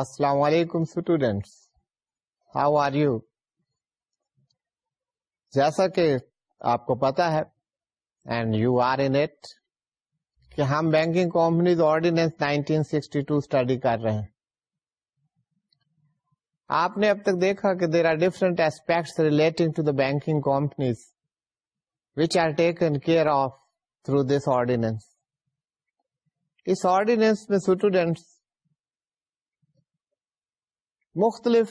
السلام علیکم students how are you جیسا کہ آپ کو پتا ہے اینڈ یو آر کہ ہم بینکنگ کمپنیز 1962 کر رہے ہیں آپ نے اب تک دیکھا کہ there are different aspects relating to the banking companies which are taken care of through this ordinance us ordinance میں اسٹوڈینٹس مختلف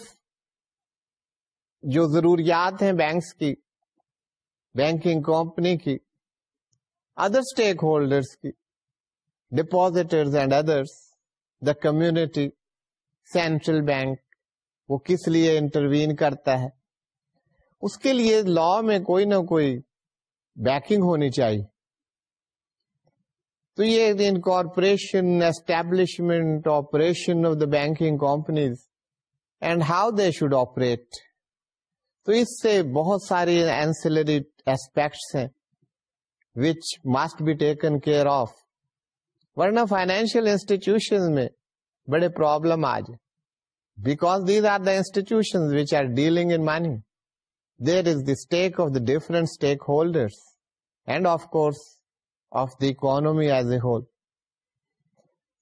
جو ضروریات ہیں بینکس کی بینکنگ کمپنی کی ادر اسٹیک ہولڈرس کی depositors and others the community central bank وہ کس لیے انٹروین کرتا ہے اس کے لیے لا میں کوئی نہ کوئی بیکنگ ہونی چاہیے تو یہ incorporation establishment operation of the banking companies and how they should operate تو اس سے بہت ساری اینسلری ایسپیکٹس ہیں which must be taken care of ورنہ فائنینشیل انسٹیٹیوشن میں بڑے پرابلم آج because these are the institution which are dealing in money there is the stake of the different stakeholders and of course of the economy as a whole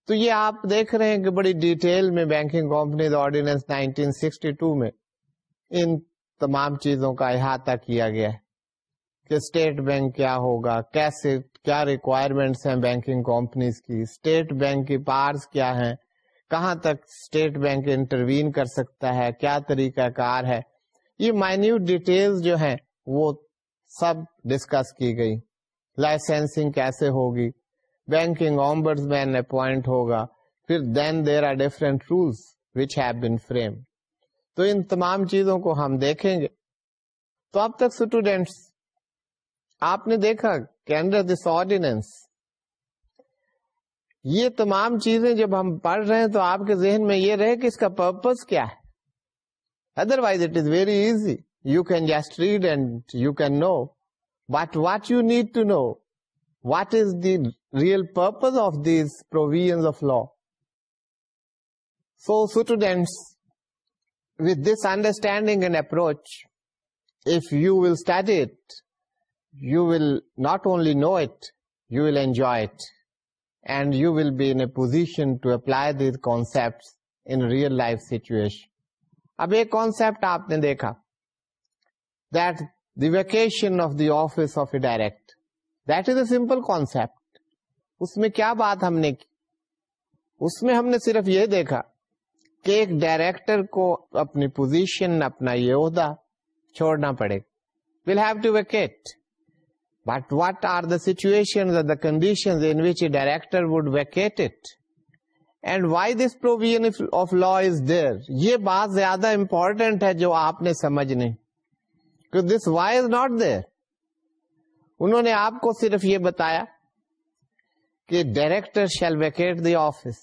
تو یہ آپ دیکھ رہے ہیں کہ بڑی ڈیٹیل میں بینکنگ کمپنیز آرڈیننس 1962 میں ان تمام چیزوں کا احاطہ کیا گیا ہے کہ اسٹیٹ بینک کیا ہوگا کیسے کیا ریکوائرمنٹس ہیں بینکنگ کمپنیز کی اسٹیٹ بینک کی پارس کیا ہیں کہاں تک اسٹیٹ بینک انٹروین کر سکتا ہے کیا طریقہ کار ہے یہ مائنیوٹ ڈیٹیل جو ہیں وہ سب ڈسکس کی گئی لائسنسنگ کیسے ہوگی بینکنگ آمبرز مین اپوائنٹ ہوگا پھر then there are different rules which have been framed تو ان تمام چیزوں کو ہم دیکھیں گے تو اب تک اسٹوڈینٹس آپ نے دیکھا کہ انڈر دس آرڈینس یہ تمام چیزیں جب ہم پڑھ رہے ہیں تو آپ کے ذہن میں یہ رہے کہ اس کا پرپز کیا ہے otherwise it is very easy you can just read and you can know but what you need to know what is the real purpose of this provision with understanding and approach if you will study it you will not only know it you will enjoy you will be in position to apply it in real life situation اب ایک concept آپ نے دیکھا the vacation of the office of a director that is a simple concept اس میں کیا بات ہم نے کی اس میں ہم نے صرف یہ دیکھا کہ ایک ڈائریکٹر کو اپنی پوزیشن اپنا یہ عہدہ چھوڑنا پڑے گا will have to vacate but what are the condition in which a director would vacate it and why this provision of law is there یہ بات زیادہ امپورٹینٹ ہے جو آپ نے سمجھنے this why is not there انہوں نے آپ کو صرف یہ بتایا کہ director shall vacate the office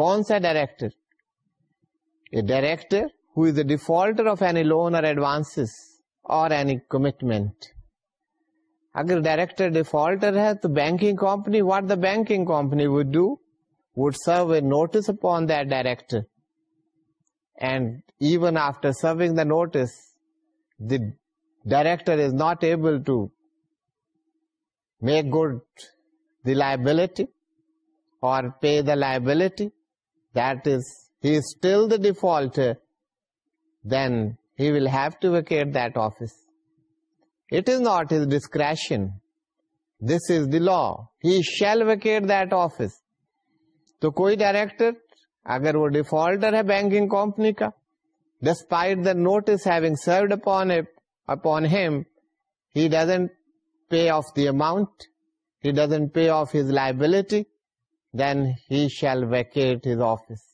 کون سا director director who is a defaulter of any loan or advance or any commitment اگر ڈائریکٹر ڈیفالٹر ہے تو banking company what the banking company would do would serve a notice upon that director and even after serving the notice the director is not able to make good liability or pay the liability till the default then he will have to vacate that office it not discretion this is the law he shall vacate that office تو کوئی director اگر وہ defaulter ہے banking company کا despite the notice is served upon him pay off the amount he doesn't pay off his liability then he shall vacate his office.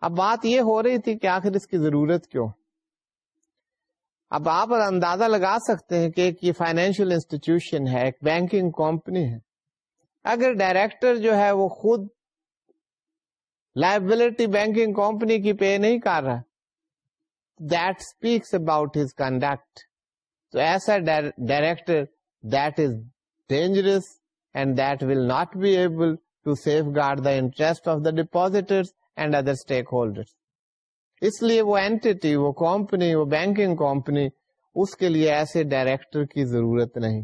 اب بات یہ ہو رہی تھی کہ آخر اس کی ضرورت کیوں اب آپ اندازہ لگا سکتے ہیں کہ یہ فائنینشیل انسٹیٹیوشن ہے ایک بینکنگ کمپنی ہے اگر ڈائریکٹر جو ہے وہ خود لائبلٹی بینکنگ کمپنی کی پے نہیں کر رہا that speaks about his conduct تو ایسا director that is dangerous and that will not be able to safeguard the interest of the and other stakeholder اس لیے وہ اینٹی وہ کمپنی وہ بینکنگ کمپنی اس کے لیے ایسے ڈائریکٹر کی ضرورت نہیں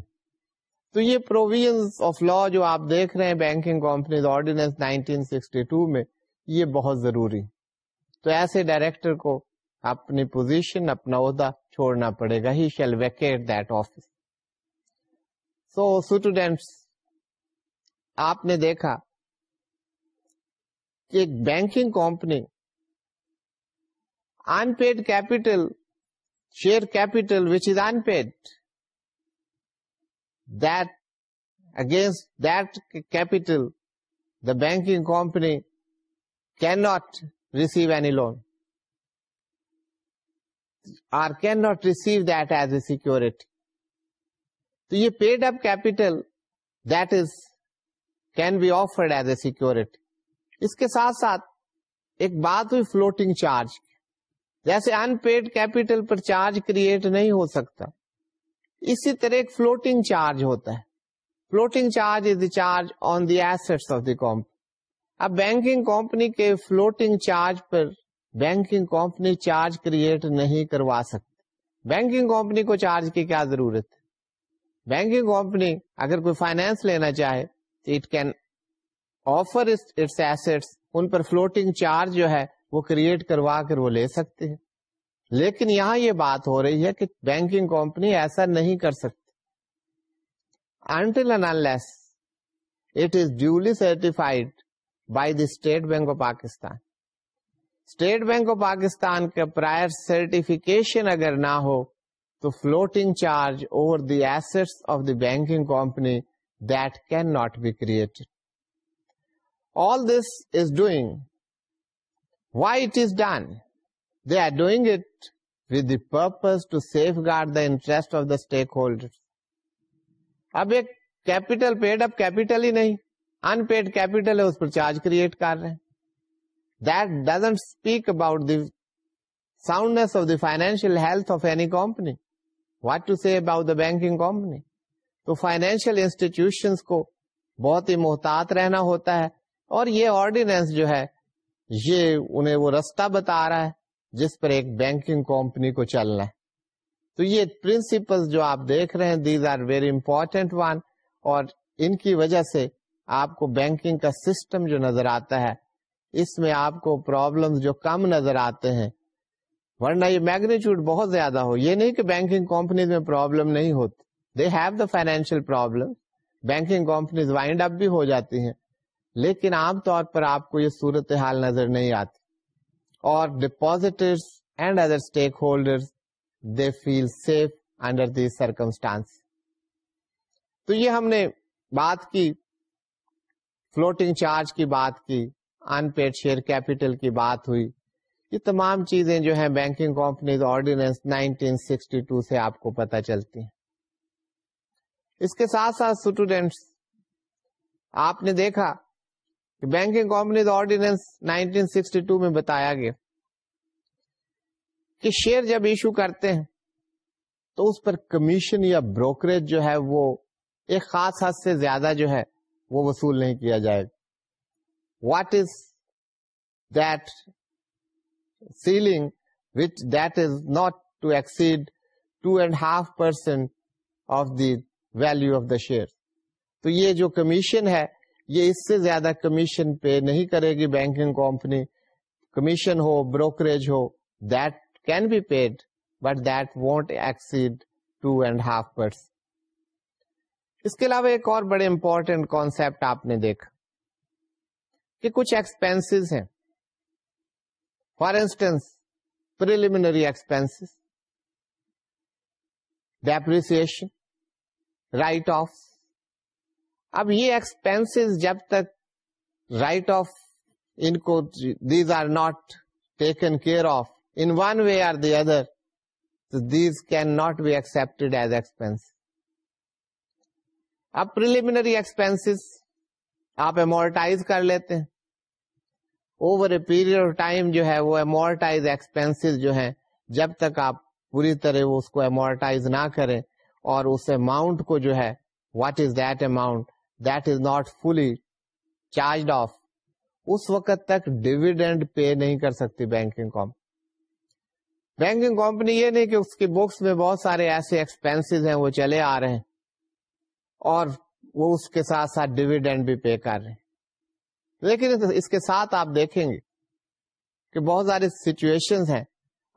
تو یہ پروویژ آف لا جو آپ دیکھ رہے ہیں بینکنگ کمپنیز آرڈینس 1962 میں یہ بہت ضروری تو ایسے ڈائریکٹر کو اپنی پوزیشن اپنا عہدہ چھوڑنا پڑے گا he shall vacate that office so students آپ نے دیکھا کہ ایک banking company unpaid capital share capital which is unpaid that against that capital the banking company can not receive any loan or can not receive that as a security تو یہ paid up capital that is can be offered as a security اس کے ساتھ ساتھ ایک بات ہوئی floating charge جیسے unpaid capital پر چارج کریٹ نہیں ہو سکتا اسی طرح ایک فلوٹنگ چارج ہوتا ہے floating charge is the charge on the S of the company اب بینکنگ کمپنی کے فلوٹنگ چارج پر بینکنگ کمپنی چارج کریٹ نہیں کروا سکتی بینکنگ کمپنی کو چارج کی کیا ضرورت ہے بینکنگ کمپنی اگر کوئی فائنینس لینا چاہے تو اٹ کین آفر ان پر فلوٹنگ چارج جو ہے وہ کریٹ کروا کر وہ لے سکتے ہیں لیکن یہاں یہ بات ہو رہی ہے کہ بینکنگ کمپنی ایسا نہیں کر سکتی until it is duly certified by the state bank of Pakistan state bank of Pakistan کا پرائر سرٹیفکیشن اگر نہ ہو تو floating charge over the asset of the banking company that can not be created all this is doing why it is done they are doing it with the purpose to safeguard the interest of the stakeholder اب ایک capital paid up capital ہی نہیں unpaid capital ہے اس پر charge create کر رہے ہیں that doesn't speak about the soundness of the financial health of any company. What to say about the banking company? تو financial institutions کو بہت ہی محتاط رہنا ہوتا ہے اور یہ آرڈیننس جو ہے یہ انہیں وہ رستہ بتا رہا ہے جس پر ایک بینکنگ کمپنی کو چلنا ہے تو یہ پرنسپل جو آپ دیکھ رہے ہیں these are very important one اور ان کی وجہ سے آپ کو بینکنگ کا سسٹم جو نظر آتا ہے اس میں آپ کو پرابلم جو کم نظر آتے ہیں ورنہ یہ میگنیچیوڈ بہت زیادہ ہو یہ نہیں کہ بینکنگ کمپنیز میں پرابلم نہیں ہوتی they have the financial problem banking companies wind up بھی ہو جاتی ہیں لیکن عام طور پر آپ کو یہ صورت حال نظر نہیں آتی اور depositors and other stakeholder they feel safe under the circumstance تو یہ ہم نے بات کی فلوٹنگ چارج کی بات کی ان پیڈ شیئر کیپیٹل کی بات ہوئی یہ تمام چیزیں جو ہیں بینکنگ کمپنیز آرڈیننس 1962 سے آپ کو پتا چلتی ہیں اس کے ساتھ ساتھ اسٹوڈینٹس آپ نے دیکھا کہ بینکنگ کمپنیز آرڈیننس 1962 میں بتایا گیا کہ شیئر جب ایشو کرتے ہیں تو اس پر کمیشن یا بروکریج جو ہے وہ ایک خاص حد سے زیادہ جو ہے وہ وصول نہیں کیا جائے گا what is that ceiling which that is not to exceed two and half percent of the value of the share تو یہ جو کمیشن ہے یہ اس سے زیادہ کمیشن پے نہیں کرے گی بینکنگ کمپنی کمیشن ہو brokerage who that can be paid but that won't exceed two and half percent اس کے علاوہ ایک اور بڑے امپورٹینٹ کانسپٹ آپ نے دیکھا کہ کچھ ایکسپینس ہیں for instance preliminary expense depreciation write off اب یہ ایکسپینس جب تک رائٹ آف ان کو these are not taken care of in one way or the other these can not be accept as expense اب پرلیمنری ایکسپینس آپ amortise کر لیتے ہیں over a period of time جو ہے وہ امورٹائز ایکسپینس جو ہیں جب تک آپ پوری طرح اس کو امورٹائز نہ کریں اور اس اماؤنٹ کو جو ہے what is that amount that is not fully charge off اس وقت تک ڈویڈینڈ پے نہیں کر سکتی بینکنگ کمپنی بینکنگ کمپنی یہ نہیں کہ اس کی بکس میں بہت سارے ایسے ایکسپینس ہیں وہ چلے آ رہے ہیں اور وہ اس کے ساتھ ساتھ ڈیویڈینڈ بھی پے کر رہے ہیں لیکن اس کے ساتھ آپ دیکھیں گے کہ بہت سارے سچویشن ہیں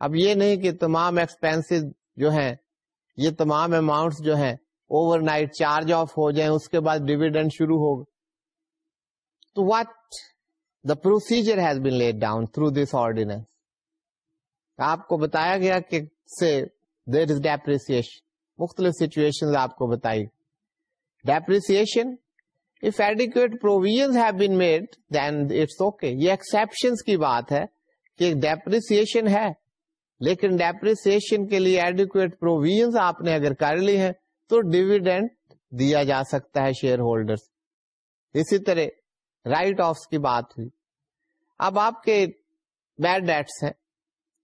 اب یہ نہیں کہ تمام ایکسپینس جو ہیں یہ تمام اماؤنٹس جو ہیں اوور نائٹ چارج آف ہو جائیں اس کے بعد ڈیویڈنڈ شروع ہوگا تو what the procedure has been laid down through this ordinance آپ کو بتایا گیا کہ مختلف سچویشن آپ کو بتائی ڈیپریسیشن یہ کی بات ہے کہ ڈیپریسیشن ہے لیکن ڈیپریسیشن کے لیے ایڈوکوٹ پروویژ آپ نے اگر کر لی ہے تو ڈویڈینٹ دیا جا سکتا ہے شیئر ہولڈرس اسی طرح رائٹ آفس کی بات ہوئی اب آپ کے بیڈ ڈیٹس ہیں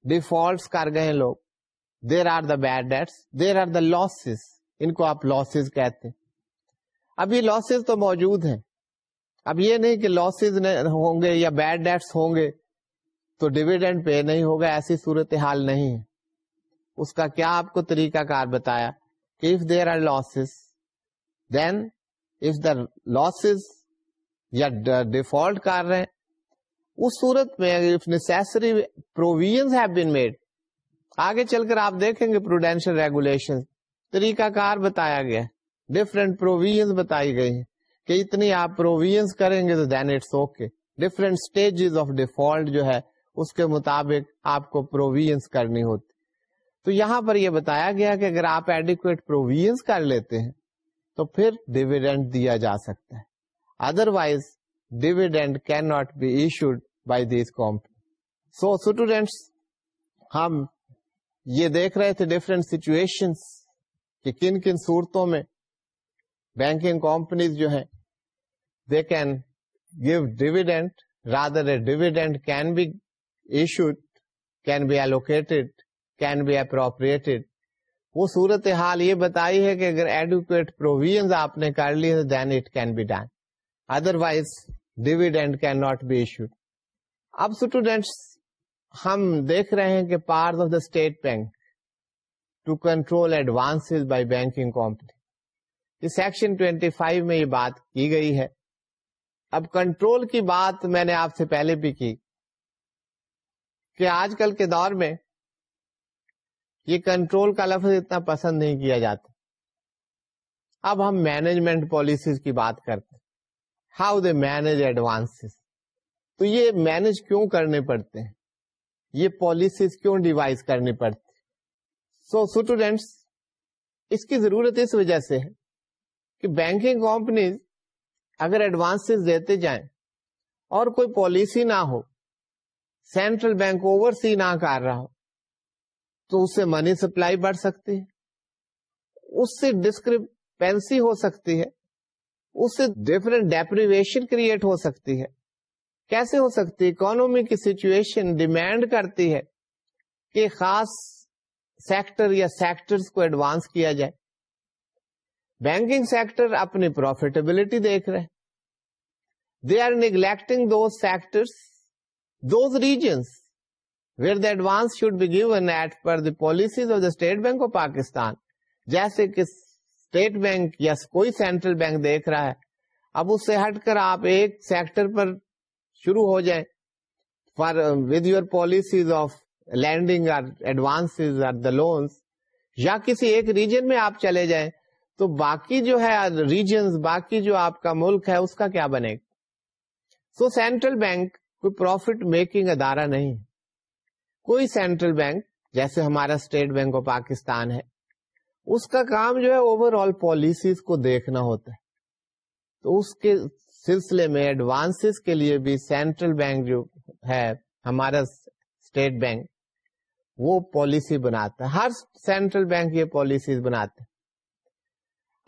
ڈیفالٹس کر گئے لوگ there are the bad debts there are the losses ان کو آپ لاسز کہتے ہیں ابھی لاسز تو موجود ہیں اب یہ نہیں کہ لاسز ہوں گے یا بیڈ ڈیٹس ہوں گے تو ڈویڈینڈ پے نہیں ہوگا ایسی صورت حال نہیں ہے اس کا کیا آپ کو طریقہ کار بتایا کہ if if there are losses losses then the یا ڈیفالٹ کر رہے ہیں اس صورت میں if necessary provision have been made آگے چل کر آپ دیکھیں گے پروڈینشل ریگولیشن طریقہ کار بتایا گیا ڈفرینٹ پروویژ بتائی گئی ہیں کہ اتنی آپ پروویژ کریں گے تو then it's okay different stage of default جو ہے اس کے مطابق آپ کو پروویژ کرنی ہوتی تو یہاں پر یہ بتایا گیا کہ اگر آپ ایڈیکویٹ پروویژ کر لیتے ہیں تو پھر ڈویڈینڈ دیا جا سکتا ہے otherwise dividend can not be issued by this company so students ہم یہ دیکھ رہے تھے ڈفرینٹ سچویشن کہ کن کن صورتوں میں بینکنگ کمپنیز جو ہیں they can give dividend rather a dividend can be issued can be allocated can be appropriated وہ صورت حال یہ بتائی ہے کہ اگر ایڈوکیٹ پروویژ آپ نے کر لی ہے then it can be done otherwise dividend can not be issued اب اسٹوڈینٹس ہم دیکھ رہے ہیں کہ part of the state bank to control advance by banking company section 25 میں یہ بات کی گئی ہے اب کنٹرول کی بات میں نے آپ سے پہلے بھی کی کہ آج کل کے دور میں یہ کنٹرول کا لفظ اتنا پسند نہیں کیا جاتا اب ہم مینجمنٹ پالیسیز کی بات کرتے ہاؤ دے مینج ایڈوانس تو یہ مینج کیوں کرنے پڑتے ہیں یہ پالیسیز کیوں ڈیوائز کرنی پڑتی سو اسٹوڈینٹس اس کی ضرورت اس وجہ سے ہے کہ بینکنگ کمپنیز اگر ایڈوانس دیتے جائیں اور کوئی پالیسی نہ ہو سینٹرل بینک اوور سی نہ کر رہا ہو تو اس سے منی سپلائی بڑھ سکتی ہے اس سے ڈسکرپینسی ہو سکتی ہے اس سے ڈفرنٹ ڈیپریویشن کریٹ ہو سکتی ہے کیسے ہو سکتی ہے اکانومی کی سچویشن ڈیمانڈ کرتی ہے کہ خاص سیکٹر یا سیکٹرز کو ایڈوانس کیا جائے بینکنگ سیکٹر اپنی پروفیٹیبلٹی دیکھ رہے they are neglecting those sector advance should be given at for the policies of the State Bank of Pakistan جیسے کہ اسٹیٹ بینک یا کوئی سینٹرل بینک دیکھ رہا ہے اب اس سے ہٹ کر آپ ایک سیکٹر پر شروع ہو جائیں for with your policies of lending or advance or the loans یا کسی ایک ریجن میں آپ چلے جائیں تو باقی جو ہے ریجنز باقی جو آپ کا ملک ہے اس کا کیا بنے گا سو سینٹرل بینک کوئی پروفٹ میکنگ ادارہ نہیں کوئی سینٹرل بینک جیسے ہمارا اسٹیٹ بینک آف پاکستان ہے اس کا کام جو ہے اوور آل پالیسیز کو دیکھنا ہوتا ہے تو اس کے سلسلے میں ایڈوانس کے لیے بھی سینٹرل بینک جو ہے ہمارا اسٹیٹ بینک وہ پالیسی بناتا ہے ہر سینٹرل بینک یہ پالیسیز بناتے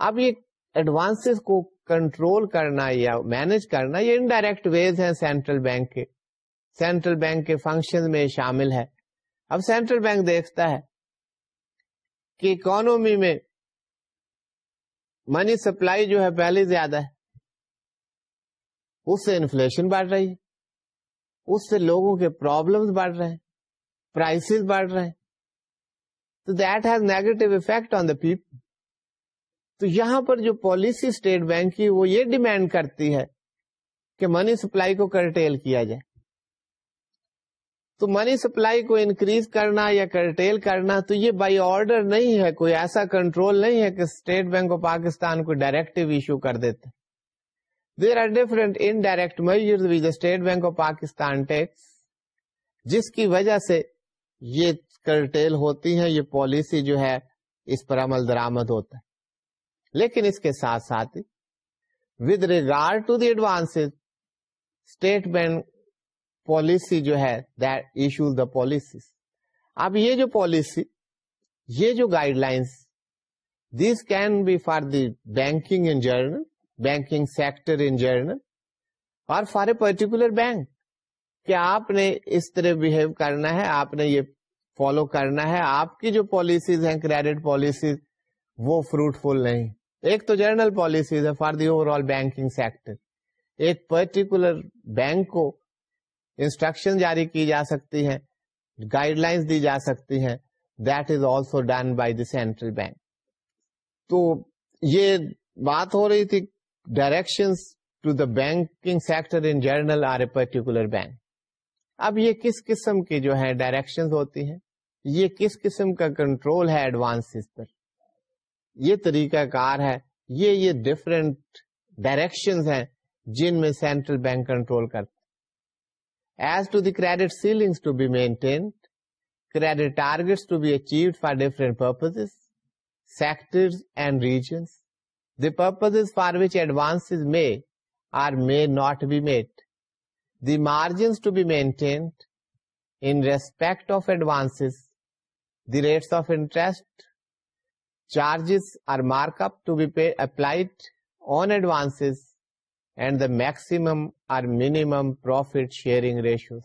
اب یہ ایڈوانس کو کنٹرول کرنا یا مینج کرنا یہ انڈائریکٹ ویز ہیں سینٹرل بینک کے سینٹرل بینک کے فنکشن میں شامل ہے اب سینٹرل بینک دیکھتا ہے کہ اکانومی میں منی سپلائی جو ہے پہلے زیادہ ہے اس سے انفلشن بڑھ رہی ہے اس سے لوگوں کے پرابلمس بڑھ رہے ہیں پرائسز بڑھ رہے ہیں تو that has negative effect on the people تو یہاں پر جو پالیسی اسٹیٹ بینک کی وہ یہ ڈیمانڈ کرتی ہے کہ منی سپلائی کو کرٹیل کیا جائے تو منی سپلائی کو انکریز کرنا یا کرٹیل کرنا تو یہ بائی آرڈر نہیں ہے کوئی ایسا کنٹرول نہیں ہے کہ اسٹیٹ بینک آف پاکستان کو ڈائریکٹو ایشو کر دیتے there are different indirect made State Bank of Pakistan tax جس کی وجہ سے یہ کرٹیل ہوتی ہے یہ پالیسی جو ہے اس پر عمل درآمد ہوتا ہے لیکن اس کے ساتھ ساتھ with regard to the advance State Bank policy جو ہے دشو دا پالیسی اب یہ جو پالیسی یہ جو guidelines these can be for the banking in general banking sector in general اور فار اے پرٹیکولر بینک کیا آپ نے اس طرح بہیو کرنا ہے آپ نے یہ فالو کرنا ہے آپ کی جو پالیسیز ہیں کریڈٹ پالیسیز وہ فروٹفل نہیں ایک تو جنرل پالیسیز ہے for the overall banking sector ایک پرٹیکولر بینک کو انسٹرکشن جاری کی جا سکتی ہے گائیڈ لائنس دی جا سکتی ہیں that is also done by the central bank تو یہ بات ہو رہی تھی direction to the banking sector in general or a particular bank اب یہ کس قسم کی جو ہے ڈائریکشن ہوتی ہیں یہ کس قسم کا کنٹرول ہے ایڈوانس پر یہ طریقہ کار ہے یہ یہ ڈفرینٹ ڈائریکشن ہیں جن میں سینٹرل بینک کنٹرول کرتا as to the credit ceiling to be maintained be achieved for different regions the purpose for which advance may or may not be made the margins to be maintained in respect of advance the rates of interest charges or mark up to be pay applied advance and the maximum or minimum profit sharing ratio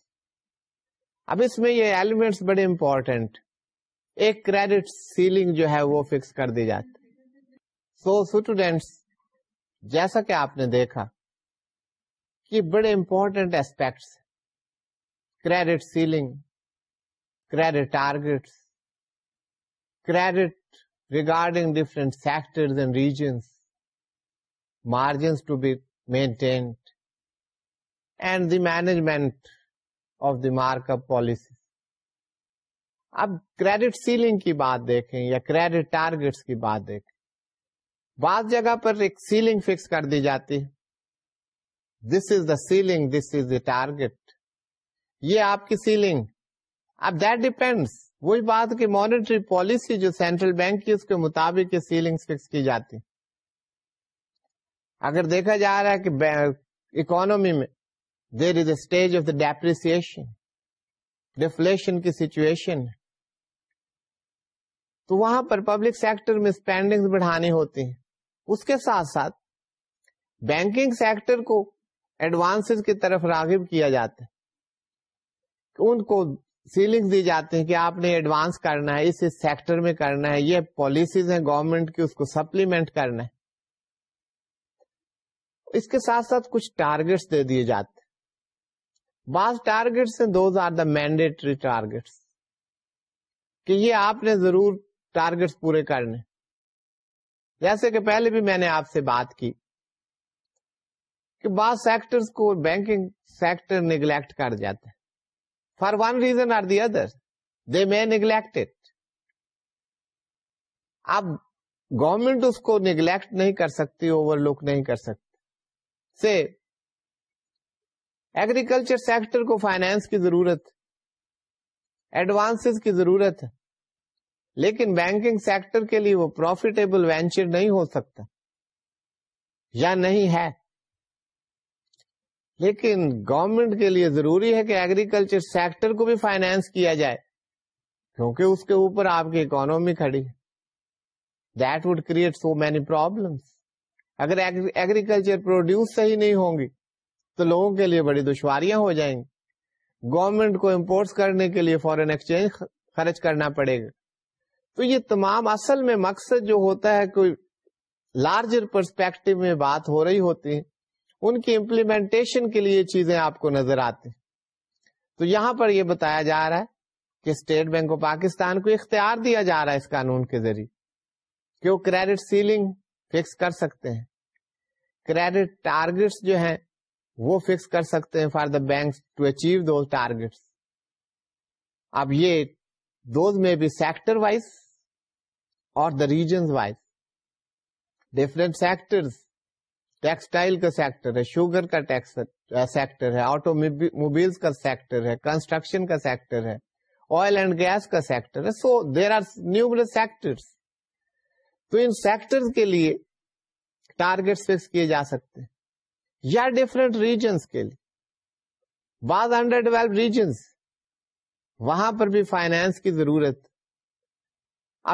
اب اس میں یہ elements بڑے important ایک credit ceiling جو ہے وہ fix کر دی جاتی سو اسٹوڈینٹس جیسا کہ آپ نے دیکھا کہ بڑے important aspects credit ceiling credit targets credit regarding sectors and margins to be maintained and the management of the mark up policy اب کریڈٹ سیلنگ کی بات دیکھیں یا کریڈٹ ٹارگیٹس کی بات دیکھیں بعض جگہ پر ایک سیلنگ فکس کر دی جاتی ہے this is the ceiling this is the target یہ آپ کی سیلنگ اب دیٹ ڈیپینڈس وہی بات کہ مانیٹری پالیسی جو سینٹرل بینک کی اس کے مطابق یہ سیلنگ فکس کی جاتی اگر دیکھا جا رہا ہے کہ اکانومی میں there is a stage of the depression deflation کی سچویشن تو وہاں پر پبلک سیکٹر میں اسپینڈنگ بڑھانی ہوتی ہیں اس کے ساتھ ساتھ بینکنگ سیکٹر کو ایڈوانس کی طرف راغب کیا جاتا ہے ان کو سیلنگ دی جاتے ہیں کہ آپ نے ایڈوانس کرنا ہے اس سیکٹر میں کرنا ہے یہ پالیسیز ہیں گورنمنٹ کی اس کو سپلیمنٹ کرنا ہے اس کے ساتھ ساتھ کچھ ٹارگیٹس دے دیے جاتے ہیں بعض ٹارگیٹس مینڈیٹری ٹارگیٹس کہ یہ آپ نے ضرور ٹارگیٹس پورے کرنے جیسے کہ پہلے بھی میں نے آپ سے بات کی کہ بعض سیکٹرز کو بینکنگ سیکٹر نگلیکٹ کر جاتے ہیں for one reason or the other they may neglect it اب گورمنٹ اس کو نیگلیکٹ نہیں کر سکتی اوور لوک نہیں کر سکتی سے ایگریکلچر سیکٹر کو فائنانس کی ضرورت ایڈوانس کی ضرورت ہے لیکن بینکنگ سیکٹر کے لیے وہ پروفیٹیبل وینچر نہیں ہو سکتا یا نہیں ہے لیکن گورنمنٹ کے لیے ضروری ہے کہ ایگریکلچر سیکٹر کو بھی فائنانس کیا جائے کیونکہ اس کے اوپر آپ کی اکانومی کھڑی ہے that would create so many problem اگر ایگریکلچر پروڈیوس صحیح نہیں ہوں گی تو لوگوں کے لیے بڑی دشواریاں ہو جائیں گی گورنمنٹ کو امپورٹس کرنے کے لیے فورن ایکسچینج خرچ کرنا پڑے گا تو یہ تمام اصل میں مقصد جو ہوتا ہے کوئی لارجر پرسپیکٹو میں بات ہو رہی ہوتی ہے ان کی امپلیمنٹیشن کے لیے چیزیں آپ کو نظر آتی تو یہاں پر یہ بتایا جا رہا ہے کہ اسٹیٹ بینک آف پاکستان کو اختیار دیا جا رہا ہے اس قانون کے ذریعے کہ وہ کریڈٹ سیلنگ فکس کر سکتے ہیں کریڈٹ ٹارگیٹس جو ہیں وہ فکس کر سکتے ہیں for the bank to achieve those targets اب یہ دوز میں بھی سیکٹر وائز اور the regions wise different sectors textile کا سیکٹر ہے شوگر کا ٹیکس سیکٹر ہے آٹو موبائل کا سیکٹر ہے کنسٹرکشن کا سیکٹر ہے آئل اینڈ گیس کا سیکٹر ہے so there are new sector تو ان سیکٹر کے لیے ٹارگیٹ فکس کیے جا سکتے یا ڈفرینٹ ریجنس کے لیے بعض انڈر ڈیولپ ریجنس وہاں پر بھی فائنانس کی ضرورت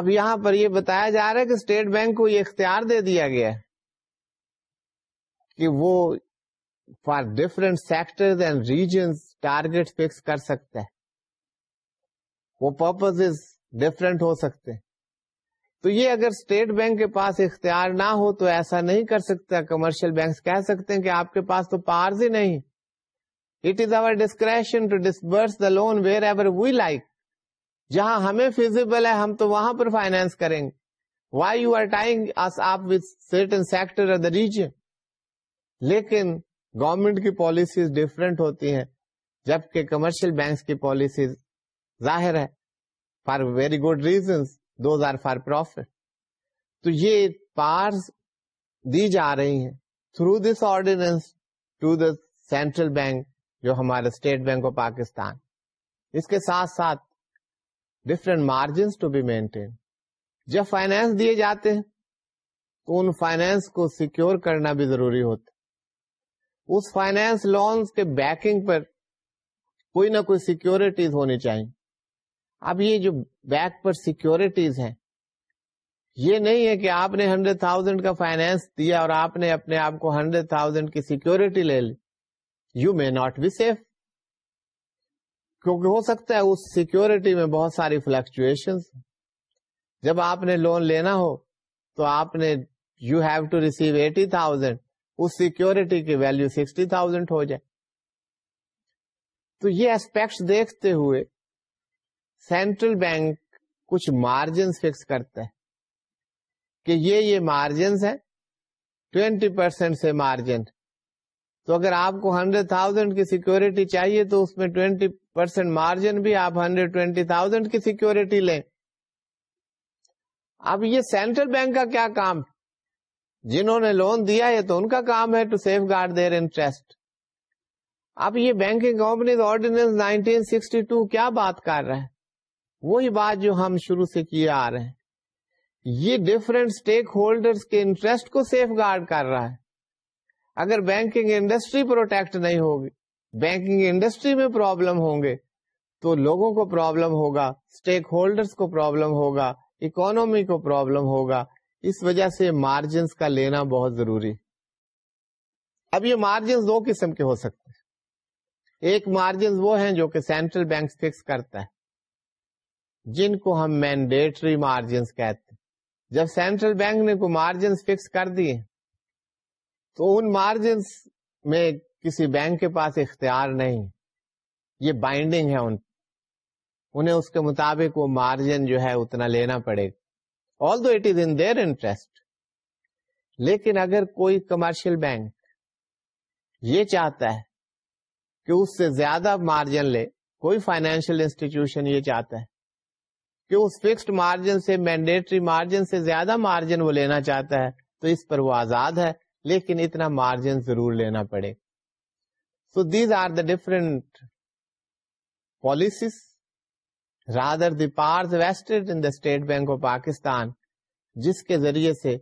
اب یہاں پر یہ بتایا جا رہا ہے کہ اسٹیٹ بینک کو یہ اختیار دے دیا گیا ہے کہ وہ for sector and regions target fix کر سکتا ہے وہ پرپز ڈفرینٹ ہو سکتے تو یہ اگر اسٹیٹ بینک کے پاس اختیار نہ ہو تو ایسا نہیں کر سکتا کمرشل بینک کہہ سکتے ہیں کہ آپ کے پاس تو پارز ہی نہیں it is over discretion to disburse the loan wherever we like جہاں ہمیں فیزیبل ہے ہم تو وہاں پر فائنینس کریں گے why you are tying certain sector region لیکن گورنمنٹ کی پالیسیز ڈفرینٹ ہوتی ہیں جبکہ کمرشل بینکس کی پالیسیز ظاہر ہے for very good reasons those are for profit تو یہ پارز دی جا رہی ہیں through this ordinance to the central bank جو ہمارے اسٹیٹ بینک آف پاکستان اس کے ساتھ ساتھ different margins to be maintain جب فائنینس دیے جاتے ہیں تو ان فائنینس کو سیکیور کرنا بھی ضروری ہوتا اس فائنینس لونز کے بیکنگ پر کوئی نہ کوئی سیکیورٹیز ہونی چاہیے اب یہ جو بیک پر سیکورٹیز ہیں یہ نہیں ہے کہ آپ نے ہنڈریڈ تھاؤزینڈ کا فائنینس دیا اور آپ نے اپنے آپ کو ہنڈریڈ تھاؤزینڈ کی سیکورٹی لے لی you may not be safe کیونکہ ہو سکتا ہے اس سیکیورٹی میں بہت ساری فلکچویشن جب آپ نے لون لینا ہو تو آپ نے you have to receive eighty thousand us security value sixty thousand ہو جائے تو یہ اسپیکٹ دیکھتے ہوئے سینٹرل بینک کچھ مارجن فکس کرتا ہے کہ یہ یہ مارجنس ہے ٹوینٹی پرسینٹ سے مارجن تو اگر آپ کو ہنڈریڈ تھاؤزینڈ کی سیکورٹی چاہیے تو اس میں ٹوینٹی پرسینٹ مارجن بھی آپ ہنڈریڈ ٹوینٹی تھاؤزینڈ کی سیکورٹی لیں اب یہ سینٹرل بینک کا کیا کام ہے جنہوں نے لون دیا ہے تو ان کا کام ہے to safeguard their interest اب یہ بینکنگ کمپنیز آرڈینس 1962 کیا بات کر رہے ہیں وہی بات جو ہم شروع سے کیے آ رہے ہیں یہ ڈفرینٹ اسٹیک ہولڈر کے انٹرسٹ کو سیف گارڈ کر رہا ہے اگر بینکنگ انڈسٹری پروٹیکٹ نہیں ہوگی بینکنگ انڈسٹری میں پرابلم ہوں گے تو لوگوں کو پرابلم ہوگا اسٹیک ہولڈر کو پرابلم ہوگا اکانومی کو پرابلم ہوگا اس وجہ سے مارجنس کا لینا بہت ضروری اب یہ مارجنس دو قسم کے ہو سکتے ہیں ایک مارجنس وہ ہیں جو کہ سینٹرل بینک فکس کرتا ہے جن کو ہم مینڈیٹری مارجنس کہتے ہیں جب سینٹرل بینک نے مارجنس فکس کر دیے تو ان مارجنس میں کسی بینک کے پاس اختیار نہیں یہ بائنڈنگ ہے ان انہیں اس کے مطابق وہ مارجن جو ہے اتنا لینا پڑے گا although it is in interest لیکن اگر کوئی کمرشل بینک یہ چاہتا ہے کہ اس سے زیادہ مارجن لے کوئی فائنینشیل انسٹیٹیوشن یہ چاہتا ہے کہ اس فکسڈ مارجن سے مینڈیٹری مارجن سے زیادہ مارجن وہ لینا چاہتا ہے تو اس پر وہ آزاد ہے لیکن اتنا مارجن ضرور لینا پڑے so these are the different policies the State Bank of Pakistan جس کے ذریعے سے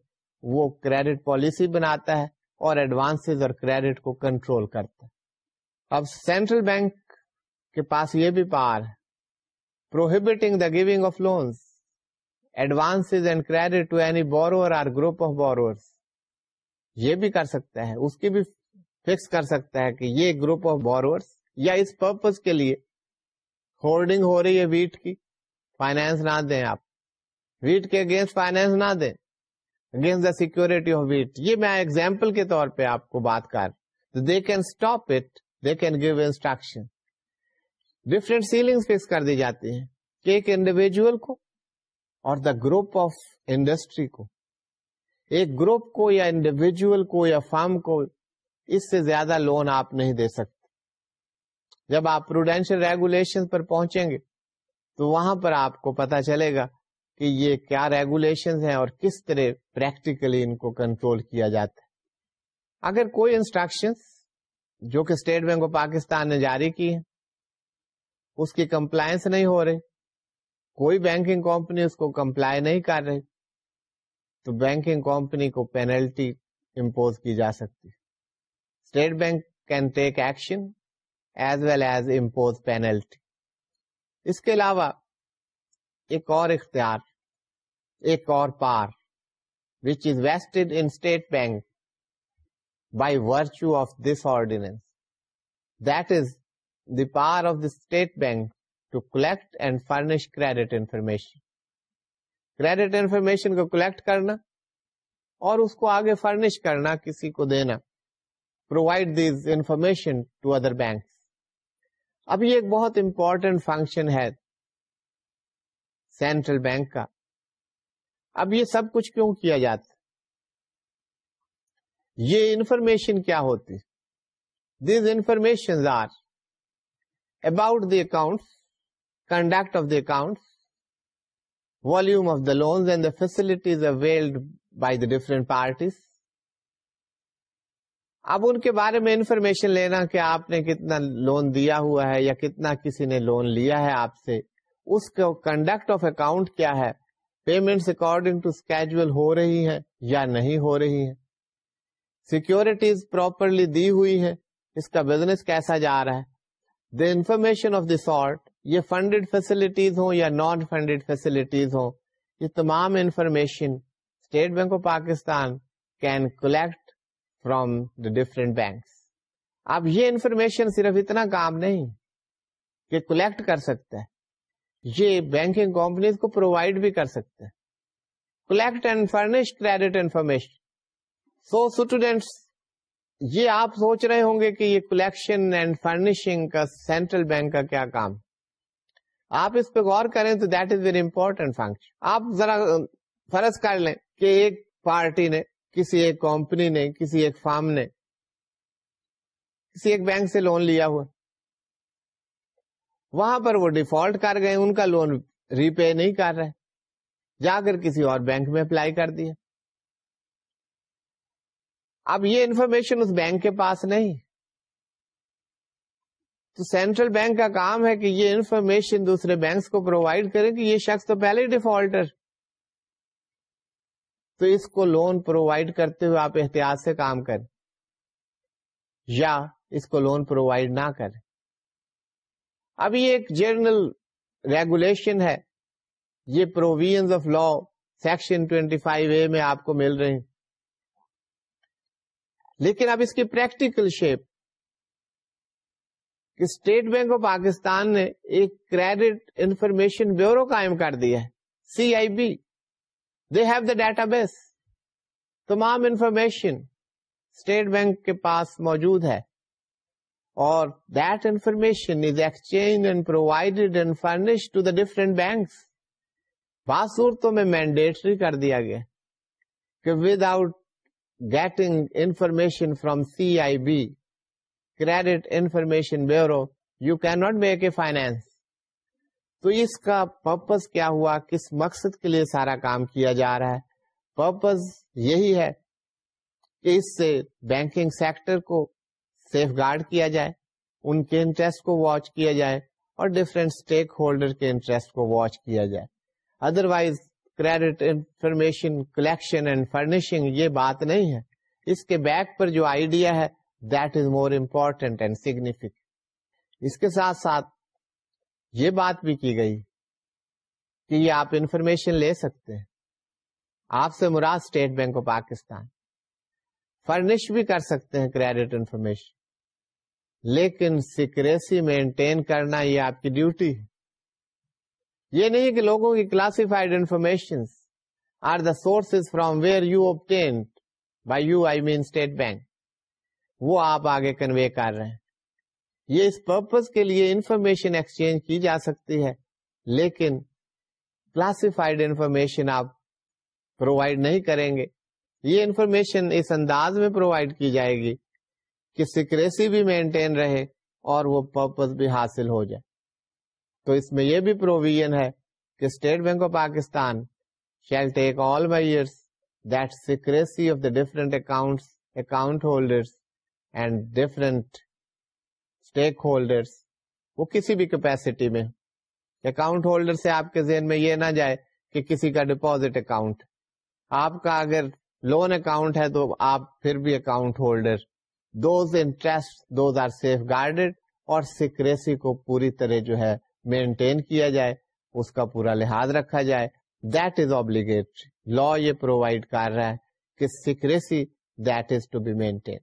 وہ کریڈٹ پالیسی بناتا ہے اور ایڈوانس اور کریڈٹ کو کنٹرول کرتا ہے اب سینٹرل بینک کے پاس یہ بھی پار ہے prohibiting the giving of loans advance and credit to any borrower or group of borrower یہ بھی کر سکتا ہے اس کی بھی فکس کر سکتا ہے کہ یہ گروپ آف بورورس یا اس پرپز کے لیے ہولڈنگ ہو رہی ہے ویٹ کی فائنینس نہ دیں آپ ویٹ کے اگینسٹ فائنینس نہ دیں against the security of wheat یہ میں ایگزامپل کے طور پہ آپ کو بات کر they can stop it they can give instruction different ceiling fix کر دی جاتی ہیں کہ ایک انڈیویجل کو اور دا گروپ آف انڈسٹری کو ایک گروپ کو یا انڈیویجل کو یا فارم کو اس سے زیادہ لون آپ نہیں دے سکتے جب آپ پروڈینشیل ریگولیشن پر پہنچیں گے تو وہاں پر آپ کو پتا چلے گا کہ یہ کیا ریگولیشن ہیں اور کس طرح پریکٹیکلی ان کو کنٹرول کیا جاتا ہے اگر کوئی انسٹرکشن جو کہ اسٹیٹ بینک آف پاکستان نے جاری کی ہے اس کی کمپلائنس نہیں ہو رہی کوئی بینکنگ کمپنی اس کو کمپلائی نہیں کر رہی تو بینکنگ کمپنی کو پینلٹی امپوز کی جا سکتی State Bank can take action as well as impose penalty اس کے علاوہ ایک اور اختیار ایک اور power which is vested in State Bank by virtue of this ordinance that is the power of the State Bank to collect and furnish credit information credit information کو collect کرنا اور اس کو آگے فرنش کرنا کسی کو دینا provide these information to other bank اب یہ ایک بہت امپورٹینٹ فنکشن ہے سینٹرل بینک کا اب یہ سب کچھ کیوں کیا جاتا یہ انفارمیشن کیا ہوتی these information are about the account conduct of the account volume of the loans and the facilities availed by the different parties اب ان کے بارے میں انفارمیشن لینا کہ آپ نے کتنا لون دیا ہوا ہے یا کتنا کسی نے لون لیا ہے آپ سے اس کا کنڈکٹ آف اکاؤنٹ کیا ہے پیمنٹ اکارڈنگ ٹو اسکیجل ہو رہی ہے یا نہیں ہو رہی ہے سیکورٹیز پراپرلی دی ہوئی ہے اس کا بزنس کیسا جا رہا ہے the information of the sort یہ فنڈیڈ فیسلٹیز ہوں یا نان فنڈیڈ فیسلٹیز ہوں یہ تمام information State Bank of Pakistan can collect from the different banks اب یہ انفارمیشن صرف اتنا کام نہیں کہ کلیکٹ کر سکتا ہے یہ بینکنگ کمپنیز کو پرووائڈ بھی کر سکتا ہے collect and credit information so students یہ آپ سوچ رہے ہوں گے کہ یہ کلیکشن اینڈ فرنیشنگ کا سینٹرل بینک کا کیا کام آپ اس پہ غور کریں تو that is very important function آپ ذرا فرض کر لیں کہ ایک پارٹی نے کسی ایک کمپنی نے کسی ایک فارم نے کسی ایک بینک سے لون لیا ہوا وہاں پر وہ ڈیفالٹ کر گئے ان کا لون ری پے نہیں کر رہے جا کر کسی اور بینک میں اپلائی کر دیا اب یہ انفارمیشن اس بینک کے پاس نہیں تو سینٹرل بینک کا کام ہے کہ یہ انفارمیشن دوسرے بینکس کو پرووائڈ کرے کہ یہ شخص تو پہلے ہی ڈیفالٹر تو اس کو لون پرووائڈ کرتے ہوئے آپ احتیاط سے کام کریں یا اس کو لون پرووائڈ نہ کریں اب یہ ایک جرنل ریگولیشن ہے یہ provision of law section 25 five A میں آپ کو مل رہے ہیں لیکن اب اس کی پریکٹیکل شیپ کہ اسٹیٹ بینک آف پاکستان نے ایک کریڈٹ انفارمیشن بیورو قائم کر دیا ہے C I B they have the database تمام انفارمیشن اسٹیٹ بینک کے پاس موجود ہے اور that information is exchange and provided and furnish to the different banks صورتوں میں مینڈیٹری کر دیا گیا کہ without getting information from C I B credit information bureau you can not finance تو اس کا پرپز کیا ہوا کس مقصد کے لیے سارا کام کیا جا رہا ہے پرپز یہی ہے کہ اس سے بینکنگ سیکٹر کو سیف گارڈ کیا جائے ان کے انٹرسٹ کو واچ کیا جائے اور ڈفرینٹ اسٹیک ہولڈر کے انٹرسٹ کو واچ کیا جائے otherwise credit information collection and furnishing یہ بات نہیں ہے اس کے بیک پر جو آئیڈیا ہے that is more important and significant اس کے ساتھ ساتھ یہ بات بھی کی گئی کہ یہ آپ انفارمیشن لے سکتے ہیں آپ سے مراد State Bank of Pakistan furnish بھی کر سکتے ہیں کریڈٹ انفارمیشن لیکن سیکریسی مینٹین کرنا یہ آپ کی ڈیوٹی ہے یہ نہیں کہ لوگوں کی classified information or the sources from where you obtained by you I mean State Bank وہ آپ آگے کنوے کر رہے ہیں یہ اس پرپز کے لیے انفارمیشن ایکسچینج کی جا سکتی ہے لیکن کلاسیفائڈ انفارمیشن آپ پرووائڈ نہیں کریں گے یہ انفارمیشن اس انداز میں پرووائڈ کی جائے گی کہ سیکریسی بھی مینٹین رہے اور وہ پرپز بھی حاصل ہو جائے تو اس میں یہ بھی پروویژن ہے کہ State Bank of Pakistan shall take all measures that secrecy of the different account account holders and different stakeholders وہ کسی بھی کیپیسٹی میں اکاؤنٹ ہولڈر سے آپ کے ذہن میں یہ نہ جائے کہ کسی کا ڈپوزٹ اکاؤنٹ آپ کا اگر لون اکاؤنٹ ہے تو آپ پھر بھی account holder those interest those are safeguarded اور سیکریسی کو پوری طرح جو ہے مینٹین کیا جائے اس کا پورا لحاظ رکھا جائے دیٹ از اوبلیگیٹ لا یہ پرووائڈ کر رہا ہے کہ secrecy that is to be maintain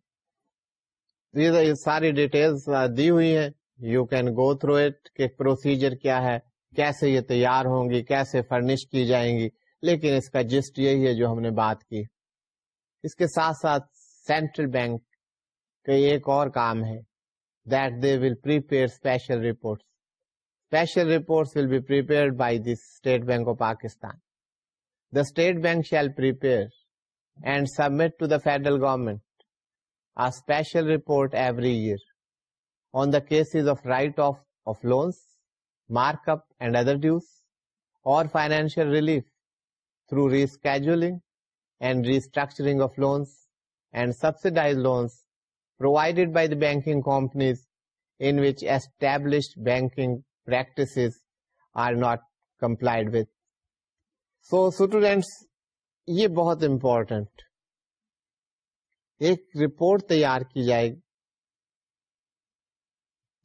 یہ ساری ڈیٹیلز دی ہوئی ہیں you can go through it کہ پروسیجر کیا ہے کیسے یہ تیار ہوں گی کیسے فرنش کی جائیں گی لیکن اس کا جسٹ یہی ہے جو ہم نے بات کی اس کے ساتھ ساتھ سینٹرل بینک کا ایک اور کام ہے that they will prepare special reports special reports will be prepared by the State Bank of Pakistan the State Bank shall prepare and submit to the federal government special report every year on the cases of write off off loans mark up and other dues or financial relief through rescheduled and restructuring of loans and subsidised loans provided by the banking companies in which establish bank practices are not complied with so students یہ بہت important ایک report تیار کی جائے گی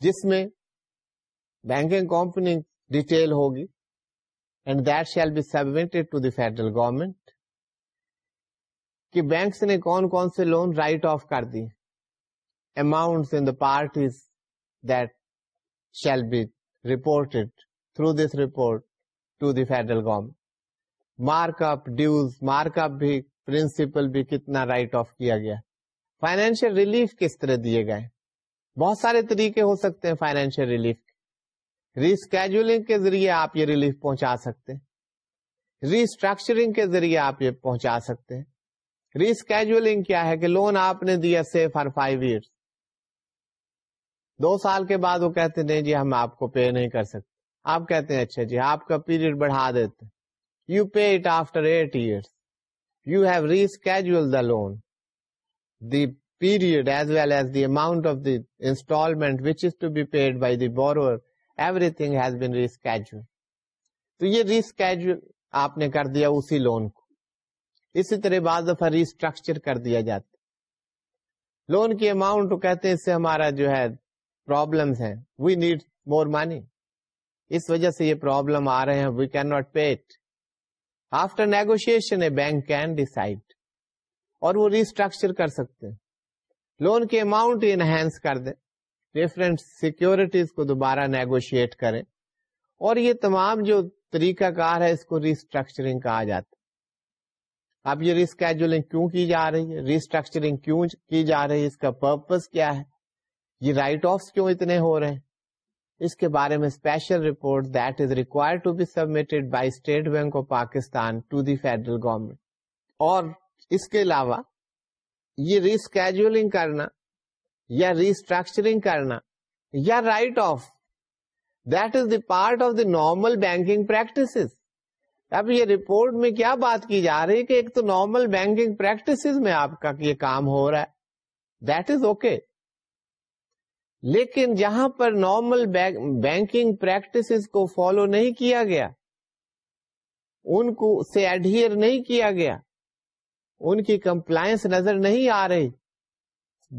جس میں banking company detail ہوگی and that shall be submitted to the federal government کہ بینکس نے کون کون سے لون رائٹ آف کر دی amount the parties that shall be report through this report to the federal government mark up dues mark up بھی principal بھی کتنا right of کیا گیا فائنینشیل ریلیف کس طرح دیے گئے بہت سارے طریقے ہو سکتے ہیں فائنینشیل ریلیف کے ریسکیجولنگ کے ذریعے آپ یہ ریلیف پہنچا سکتے ہیں ریسٹرکچرنگ کے ذریعے آپ یہ پہنچا سکتے ہیں ریسکیجولنگ کیا ہے کہ لون آپ نے دیا سے فار فائیو ایئرس دو سال کے بعد وہ کہتے نہیں جی ہم آپ کو پے نہیں کر سکتے آپ کہتے ہیں اچھا جی آپ کا پیریڈ بڑھا دیتے you pay it after eight years reschedule آپ نے کر دیا اسی لون کو اسی طرح بعض دفعہ ریسٹرکچر کر دیا جاتا لون کی اماؤنٹ کہتے ہیں اس سے ہمارا جو ہے ہیں وی نیڈ مور مانی اس وجہ سے یہ پرابلم آ رہے we can not pay after negotiation a bank can decide اور وہ ریسٹرکچر کر سکتے ہیں لون کے اماؤنٹ انہینس کر دیں ڈفرینٹ سیکورٹیز کو دوبارہ نیگوشیٹ کریں اور یہ تمام جو طریقہ کار ہے اس کو ریسٹرکچرنگ کہا جاتا ہے اب یہ ریسکیجولنگ کیوں کی جا رہی ہے ریسٹرکچرنگ کیوں کی جا رہی ہے اس کا پرپز کیا ہے یہ رائٹ آفس کیوں اتنے ہو رہے ہیں اس کے بارے میں special report that is require to to be by State Bank of Pakistan the federal government اور اس کے علاوہ یہ ریسکیجولنگ کرنا یا ریسٹرکچرنگ کرنا یا write off that is the part of the normal banking practice اب یہ رپورٹ میں کیا بات کی جا رہی ہے کہ ایک تو نارمل بینکنگ پریکٹس میں آپ کا یہ کام ہو رہا ہے دیٹ از اوکے لیکن جہاں پر نارمل بینکنگ پریکٹس کو فالو نہیں کیا گیا ان کو سے نہیں کیا گیا ان کی کمپلائنس نظر نہیں آ رہی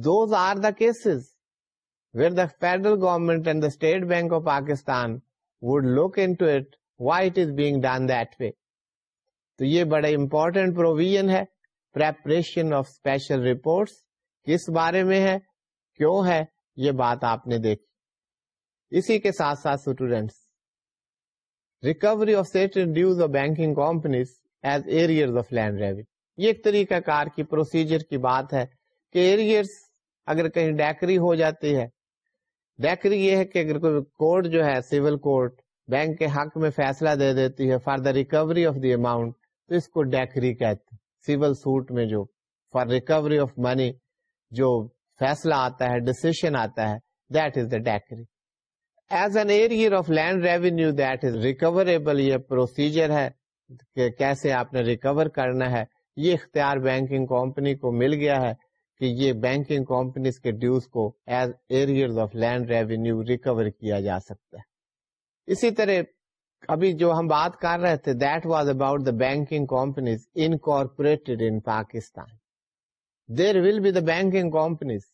those are the cases where the federal government and the State Bank of Pakistan would look into it why it is being done that way تو یہ بڑا امپورٹینٹ پروویژن ہے پریپریشن آف اسپیشل رپورٹس کس بارے میں ہے کیوں ہے یہ بات آپ نے دیکھی اسی کے ساتھ ساتھ students recovery of set dues of banking companies as land revenue یہ ایک طریقہ کار کی پروسیجر کی بات ہے کہ ایریئرس اگر کہیں ڈیکری ہو جاتی ہے ڈیکری یہ ہے کہ اگر کوئی کورٹ جو ہے سیول کورٹ بینک کے حق میں فیصلہ دے دیتی ہے for the recovery of the amount تو اس کو ڈیکری کہتے سیول سوٹ میں جو فار ریکوری آف منی جو فیصلہ آتا ہے ڈسیشن آتا ہے that is the decree as an arrear of land revenue that is recoverable یہ پروسیجر ہے کہ کیسے آپ نے ریکور کرنا ہے یہ اختیار بینکنگ کمپنی کو مل گیا ہے کہ یہ بینکنگ کمپنیز کے ڈیوز کو as arrear of land revenue recover کیا جا سکتا ہے اسی طرح ابھی جو ہم بات کر رہے تھے that was about the banking companies in corporate in Pakistan there will be the banking companies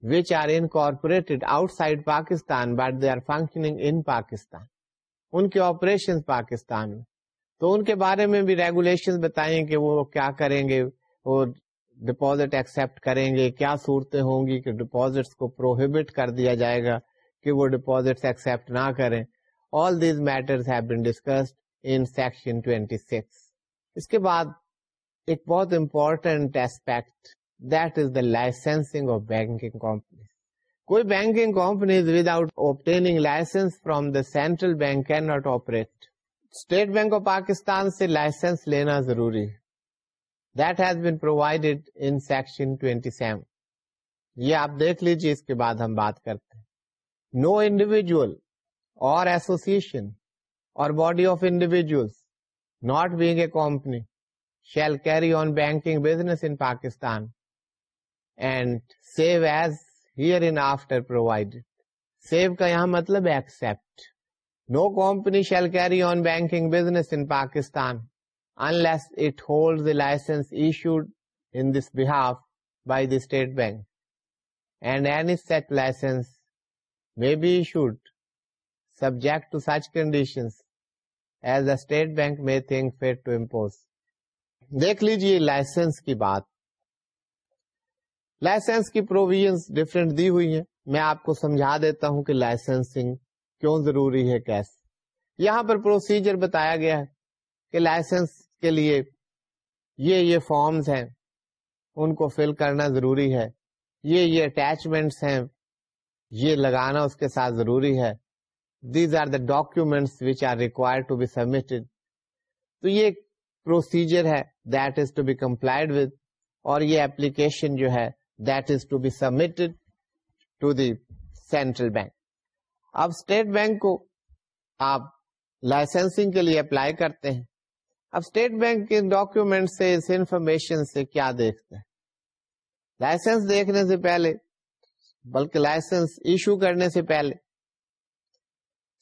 which are incorporated outside Pakistan but they are functioning in Pakistan ان کے آپریشن پاکستان میں تو ان کے بارے میں بھی ریگولیشن بتائیں کہ وہ کیا کریں گے ڈپازٹ ایکسپٹ کریں گے کیا صورتیں ہوں گی ڈپازٹس کو پروہیبٹ کر دیا جائے گا کہ وہ ڈیپ ایکسپٹ نہ کریں آل ان سیکشن 26 اس کے بعد ایک بہت important aspect that is the licence of banking companies کوئی banking companies out open licence from the central bank can not operate State Bank of Pakistan سے لائسنس لینا ضروری that has been provided in twenty seven یہ آپ دیکھ لیجیے اس کے بعد ہم بات کرتے ہیں no individual or association or body of individuals not being a company shall carry on banking business in Pakistan دیکھ لیجیے لائسنس کی بات لائسنس کی پروویژ ڈفرینٹ دی ہوئی ہیں میں آپ کو سمجھا دیتا ہوں کہ لائسنسنگ کیوں ضروری ہے کیسے یہاں پر پروسیجر بتایا گیا ہے کہ لائسنس کے لیے یہ یہ فارمز ہیں ان کو فل کرنا ضروری ہے یہ یہ اٹیچمنٹس ہیں یہ لگانا اس کے ساتھ ضروری ہے these are the documents which are require to be submitted تو یہ پروسیجر ہے that is to be complied with اور یہ اپلیکیشن جو ہے that is to to be submitted the central bank اب اسٹیٹ بینک کو آپ لائسنسنگ کے لیے اپلائی کرتے ہیں اب اسٹیٹ بینک کے ڈاکیومینٹ سے کیا دیکھتے ہیں لائسنس دیکھنے سے پہلے بلکہ لائسنس ایشو کرنے سے پہلے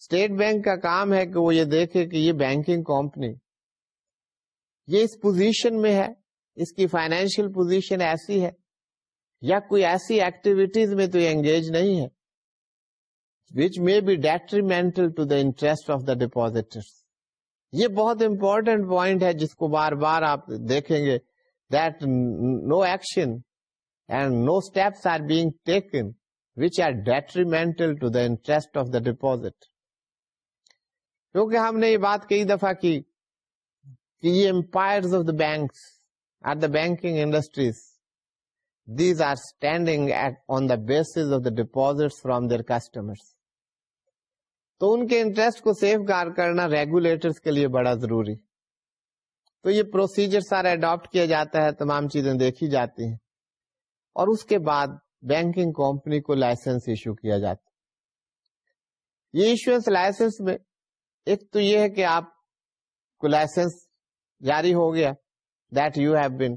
اسٹیٹ بینک کا کام ہے کہ وہ یہ دیکھے کہ یہ بینکنگ کمپنی یہ اس پوزیشن میں ہے اس کی فائنینشیل پوزیشن ایسی ہے یا کوئی ایسی ایکٹیویٹیز میں تو انگیج نہیں ہے which may be detrimental to the the interest of یہ بہت امپورٹینٹ پوائنٹ ہے جس کو بار بار آپ دیکھیں گے that no action and no steps are being taken which are detrimental to the interest of the deposit کیونکہ ہم نے یہ بات کئی دفعہ کی کہ یہ empire of the banks banking industries these are standing on the base of the from their customer تو ان کے انٹرسٹ کو سیف گار کرنا ریگولیٹر کے لیے بڑا ضروری تو یہ پروسیجر سارا اڈاپٹ کیا جاتا ہے تمام چیزیں دیکھی جاتی ہیں اور اس کے بعد بینکنگ کمپنی کو لائسنس ایشو کیا جاتا یہ ایشوئنس لائسنس میں ایک تو یہ ہے کہ آپ کو لائسنس جاری ہو گیا that you have been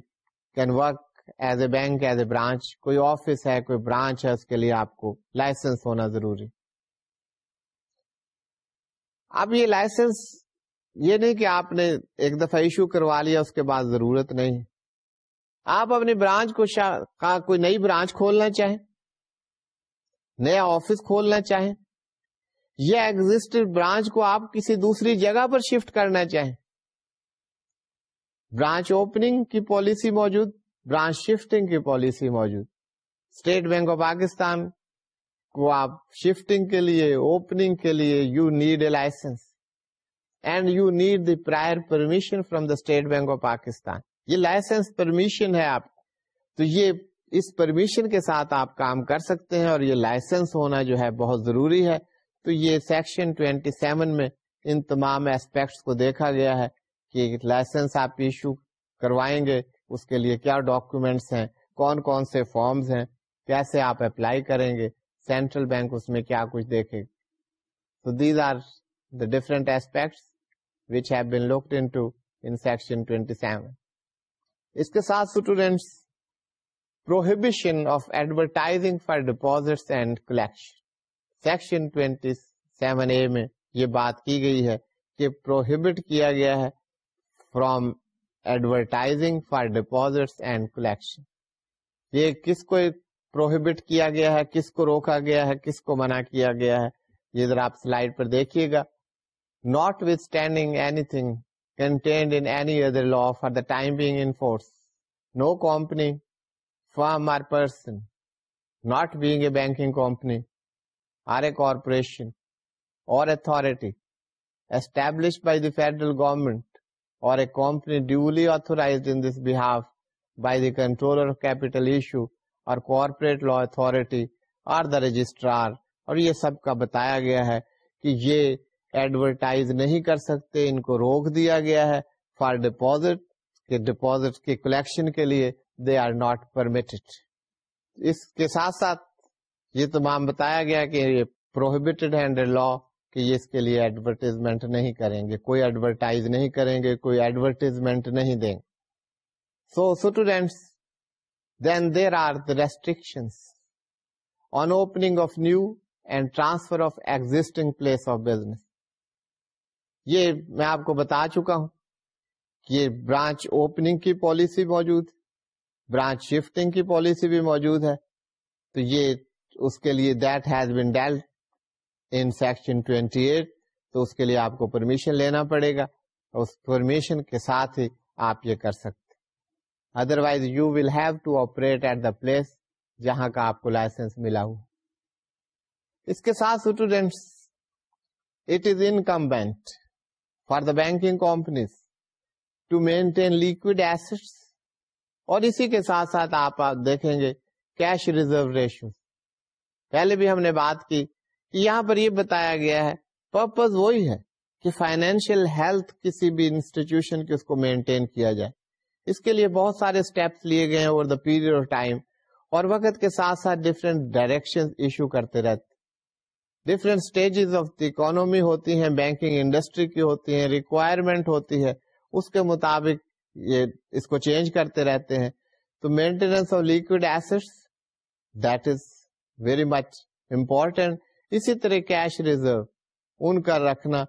can work as a bank as a branch کوئی آفس ہے کوئی برانچ ہے اس کے لیے آپ کو لائسنس ہونا ضروری اب یہ لائسنس یہ نہیں کہ آپ نے ایک دفعہ ایشو کروا لیا اس کے بعد ضرورت نہیں آپ اپنی برانچ کو شا... کوئی نئی برانچ کھولنا چاہیں نیا آفس کھولنا چاہیں یا ایگزٹ برانچ کو آپ کسی دوسری جگہ پر شفٹ کرنا چاہیں برانچ اوپننگ کی پالیسی موجود برانچ شفٹنگ کی پالیسی موجود اسٹیٹ بینک آف پاکستان کو آپ شفٹنگ کے لیے اوپننگ کے لیے you need a licence and you need the prior permission from the State Bank of Pakistan یہ لائسنس پرمیشن ہے آپ تو یہ اس پرمیشن کے ساتھ آپ کام کر سکتے ہیں اور یہ لائسنس ہونا جو ہے بہت ضروری ہے تو یہ سیکشن 27 میں ان تمام ایسپیکٹس کو دیکھا گیا ہے کہ لائسنس آپ ایشو کروائیں گے اس کے لیے کیا ڈاکومینٹس ہیں کون کون سے فارمز ہیں کیسے آپ اپلائی کریں گے سینٹرل بینک اس میں کیا کچھ دیکھے گا تو these are the different aspects which have been in section اس کے ساتھ students prohibition of advertising for deposits and collection section seven A میں یہ بات کی گئی ہے کہ پروہیبٹ کیا گیا ہے from advertising for dep and collection یہ کس کو پروہیبٹ کیا گیا کس کو روکا گیا کس کو منع کیا گیا ہے time being enforce no company for or person not being a banking company or a corporation or authority established by the federal government or a company duly authorized in this behalf by the controller of capital issue or corporate law authority or the registrar اور یہ سب کا بتایا گیا ہے کہ یہ advertise نہیں کر سکتے ان کو روک دیا گیا ہے فار ڈپوزٹ کہ ڈپوزٹ کے کلیکشن کے لیے دے آر ناٹ پرمیٹڈ اس کے ساتھ ساتھ یہ تمام بتایا گیا کہ یہ پروہیبیٹڈ ہے انڈر لا کہ یہ اس کے لیے ایڈورٹیزمنٹ نہیں کریں گے کوئی ایڈورٹائز نہیں کریں گے کوئی ایڈورٹیزمنٹ نہیں دیں گے so students then there are the restriction on opening of new and transfer of existing place of business یہ میں آپ کو بتا چکا ہوں یہ برانچ اوپننگ کی پالیسی موجود برانچ شفٹنگ کی پالیسی بھی موجود ہے تو یہ اس کے لیے that has been dealt in section twenty eight تو اس کے لیے آپ کو پرمیشن لینا پڑے گا اس پرمیشن کے ساتھ ہی آپ یہ کر otherwise you will have to operate at the place جہاں کا آپ کو لائسنس ملا اس کے ساتھ students it is incumbent for the banking companies to maintain liquid asset اور اسی کے ساتھ ساتھ آپ دیکھیں گے کیش ریزرو ریشو پہلے بھی ہم نے بات کی یہاں پر یہ بتایا گیا ہے پرپز وہی ہے کہ فائنینشیل ہیلتھ کسی بھی انسٹیٹیوشن کی اس کو مینٹین کیا جائے اس کے لیے بہت سارے اسٹیپس لیے گئے ہیں over the period of time اور وقت کے ساتھ ساتھ ڈفرینٹ ڈائریکشن ایشو کرتے رہتے different stages of the economy ہوتی ہیں بینکنگ انڈسٹری کی ہوتی ہیں ریکوائرمنٹ ہوتی ہے اس کے مطابق یہ اس کو چینج کرتے رہتے ہیں تو maintenance of liquid asset that is very much important اسی طرح کیش ریزرو ان کا رکھنا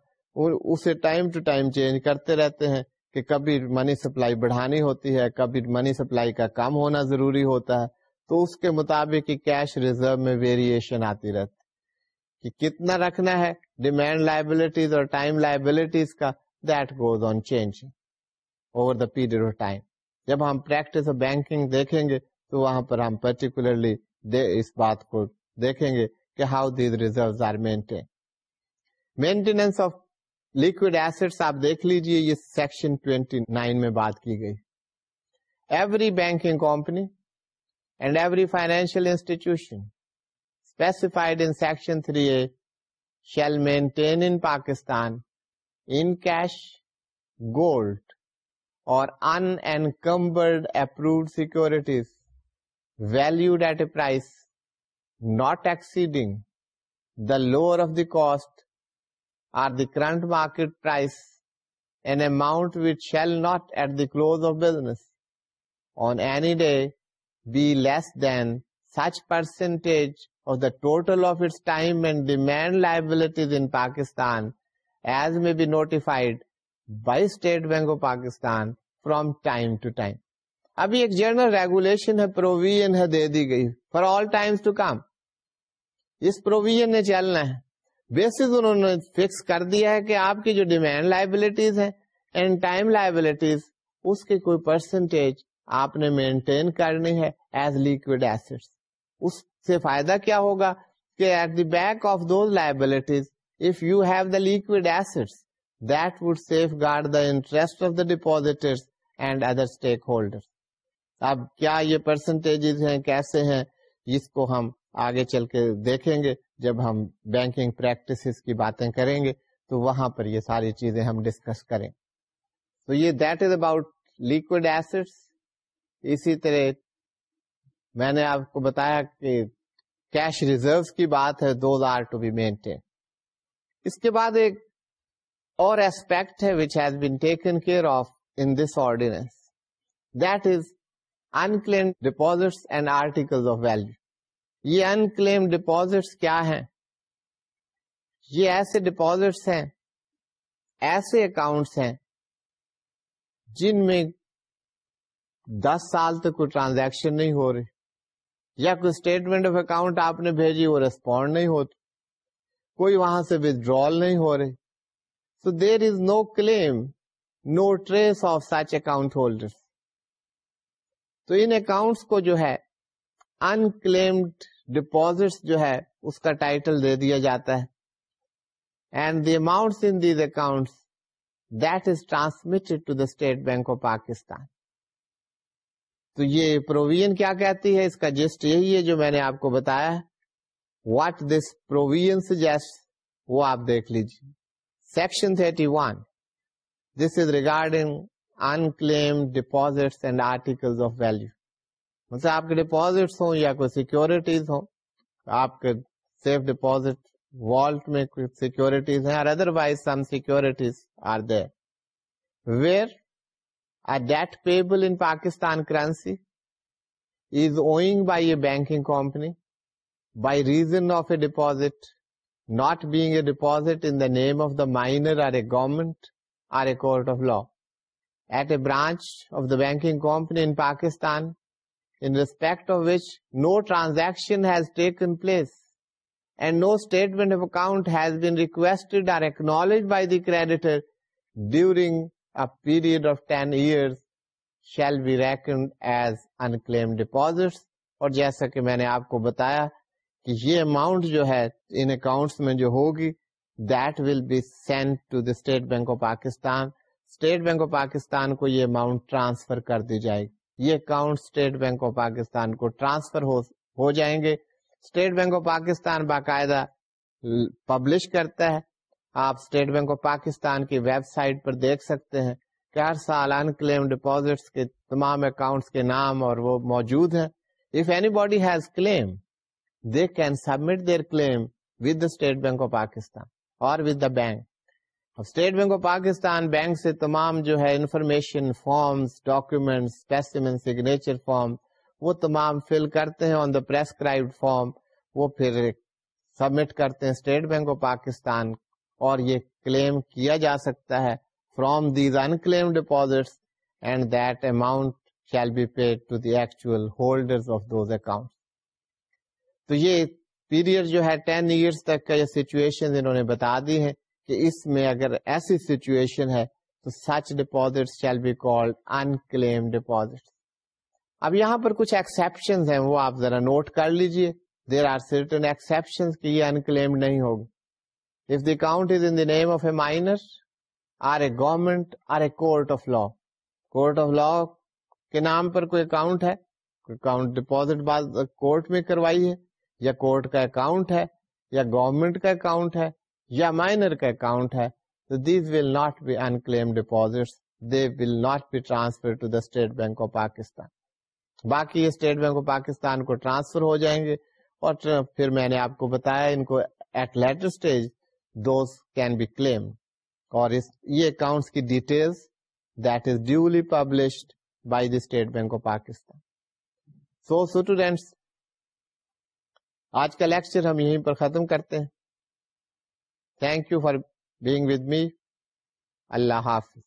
اسے ٹائم ٹو ٹائم چینج کرتے رہتے ہیں کہ کبھی منی سپلائی بڑھانی ہوتی ہے کبھی منی سپلائی کا کام ہونا ضروری ہوتا ہے تو اس کے مطابق کیش ریزرو میں ویریشن آتی رہتی کہ کتنا رکھنا ہے ڈیمانڈ لائبلٹیز اور ٹائم لائبلٹیز کا that goes on change over the period of time جب ہم پریکٹس بینکنگ دیکھیں گے تو وہاں پر ہم پرٹیکولرلی اس بات کو دیکھیں گے کہ how these reserves are maintain maintenance of liquid asset آپ دیکھ لیجیے یہ سیکشن 29 میں بات کی گئی every banking company and every financial institution specified in section three A shall maintain in Pakistan in cash gold or unencumbered approved securities valued at a price not exceeding the lower of the cost or the current market price, an amount which shall not at the close of business on any day be less than such percentage of the total of its time and demand liabilities in Pakistan as may be notified by State Bank of Pakistan from time to time. ابھی ایک general regulation ہے provision ہے دے دی گئی for all time to come us provision نے چلنا ہے بیس انہوں نے فکس کر دیا ہے کہ آپ کی جو ڈیمانڈ لائبلٹیز ہیں اینڈ ٹائم لائبلٹیز اس کی کوئی پرسنٹیج آپ نے مینٹین کرنی ہے ایز لیکوڈ ایسڈ اس سے فائدہ کیا ہوگا کہ at the back of those liabilities if you have the liquid asset that would safeguard the interest of the depositor and other stakeholder اب کیا یہ پرسنٹیج ہیں کیسے ہیں اس کو ہم آگے چل کے دیکھیں گے جب ہم بینکنگ پریکٹس کی باتیں کریں گے تو وہاں پر یہ ساری چیزیں ہم ڈسکس کریں تو یہ that is about liquid assets اسی طرح میں نے آپ کو بتایا کہ کیش ریزرو کی بات ہے those are to be maintain اس کے بعد ایک اور ایسپیکٹ ہے which has been taken care of in this that is unclaimed deposit and article of value یہ انکلیم ڈپوز کیا ہیں یہ ایسے ہیں ایسے اکاؤنٹس ہیں جن میں دس سال تک کوئی ٹرانزیکشن نہیں ہو رہی یا کوئی اسٹیٹمنٹ آف اکاؤنٹ آپ نے بھیجی وہ ریسپونڈ نہیں ہوتی کوئی وہاں سے وتڈرال نہیں ہو رہے so there is no claim no trace of such account holder تو ان اکاؤنٹس کو جو ہے کلیمڈ ڈیپازٹ جو ہے اس کا ٹائٹل دے دیا جاتا ہے and the amounts in these accounts that is to the State Bank of Pakistan تو یہ پروویژن کیا کہتی ہے اس کا جسٹ یہی ہے جو میں نے آپ کو بتایا واٹ دس پروویژن سجیسٹ وہ آپ دیکھ لیجیے section thirty one this is regarding unclaimed deps and article of value آپ کے ڈپازٹس ہوں یا کوئی سیکورٹیز ہوں آپ کے سیف ڈپازٹ والٹ میں سیکورٹیز ہیں اور otherwise some securities are where that payable in Pakistan currency is owing by a banking company by reason of a deep not beg a deposit in the name of the minor or a government or a court of law at a branch of the banking company in Pakistan during of ten year shall be reckoned as and deps اور جیسا کہ میں نے آپ کو بتایا کہ یہ اماؤنٹ جو ہے ان اکاؤنٹس میں جو ہوگی that will be send to the State Bank of Pakistan State Bank of Pakistan کو یہ اماؤنٹ ٹرانسفر کر دی جائے گی یہ account State Bank of Pakistan کو ٹرانسفر ہو, ہو جائیں گے اسٹیٹ بینک آف پاکستان باقاعدہ پبلش کرتا ہے آپ اسٹیٹ بینک آف پاکستان کی ویب سائٹ پر دیکھ سکتے ہیں کہ ہر سال ان کلیم ڈپازٹس کے تمام اکاؤنٹس کے نام اور وہ موجود ہیں if anybody has claim they can submit their claim with the State Bank of Pakistan اور with the bank State Bank of Pakistan bank سے تمام جو ہے information forms documents signature form وہ تمام فل کرتے ہیں آن دا فارم وہ پھر سبمٹ کرتے ہیں اسٹیٹ بینک آف پاکستان اور یہ کلیم کیا جا سکتا ہے from these unclaimed deposit and that amount shall be to the actual holder of those account تو یہ پیریڈ جو ہے ٹین ایئرس تک کا یہ سچویشن انہوں نے بتا دی ہے کہ اس میں اگر ایسی سچویشن ہے تو such deposit shall be called unclaimed deposit اب یہاں پر کچھ ایکسپشن ہیں وہ آپ ذرا نوٹ کر لیجئے دیر آر سرٹن ایکسپشن کہ یہ آرٹنشنڈ نہیں ہوگی account a minor or a government or a court of law court of law کے نام پر کوئی اکاؤنٹ ہے اکاؤنٹ بعض کورٹ میں کروائی ہے یا کورٹ کا اکاؤنٹ ہے یا گورمنٹ کا اکاؤنٹ ہے یا مائنر کا اکاؤنٹ ہے تو these will will not not be be they transfer to the State Bank of Pakistan باقی اسٹیٹ بینک آف پاکستان کو ٹرانسفر ہو جائیں گے اور پھر میں نے آپ کو بتایا ان کو at later stage those can be claim اور یہ اکاؤنٹ کی details that is duly published by the State Bank of Pakistan so students آج کا لیکچر ہم یہیں پر ختم کرتے ہیں thank you for being with me اللہ حافظ